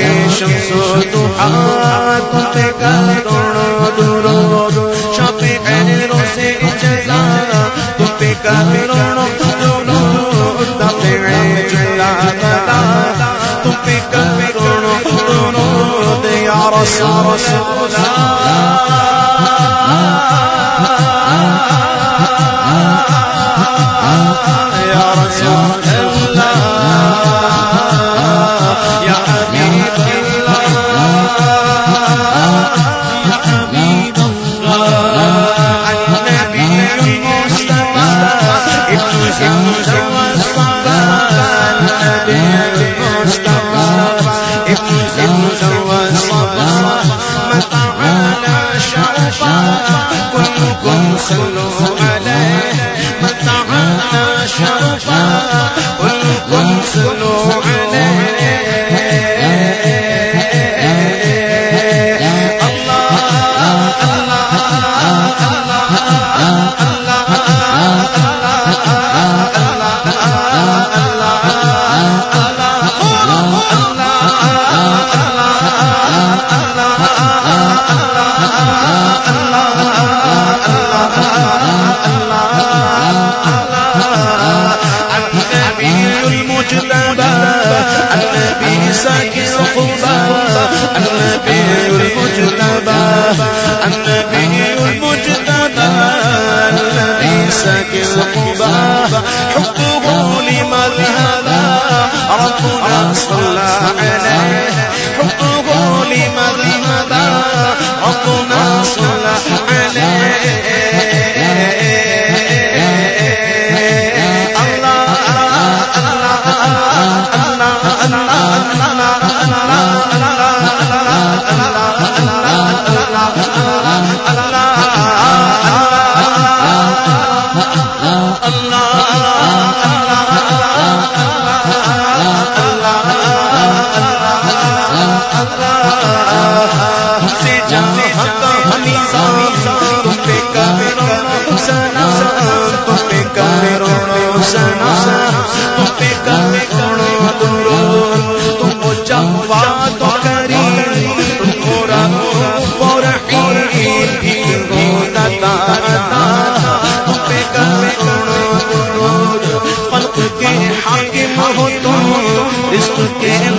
کے شمس و دوحا تجھے کا کروڑوں درود شاپ غیروں سے جزا تجھے کا کروڑوں درود تم میں جلا ندا تجھے کا کروڑوں رسول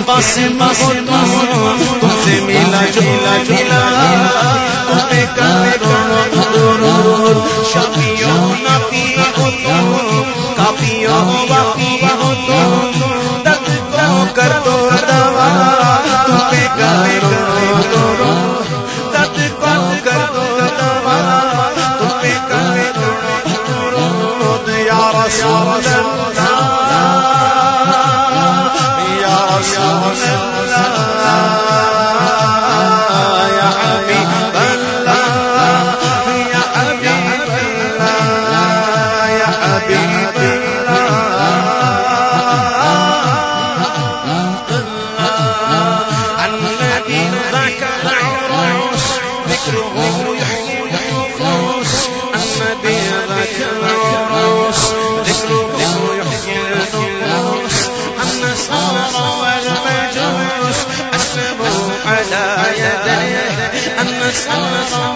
بس بس تم سے ملا جھولا جھولا تمہیں سلام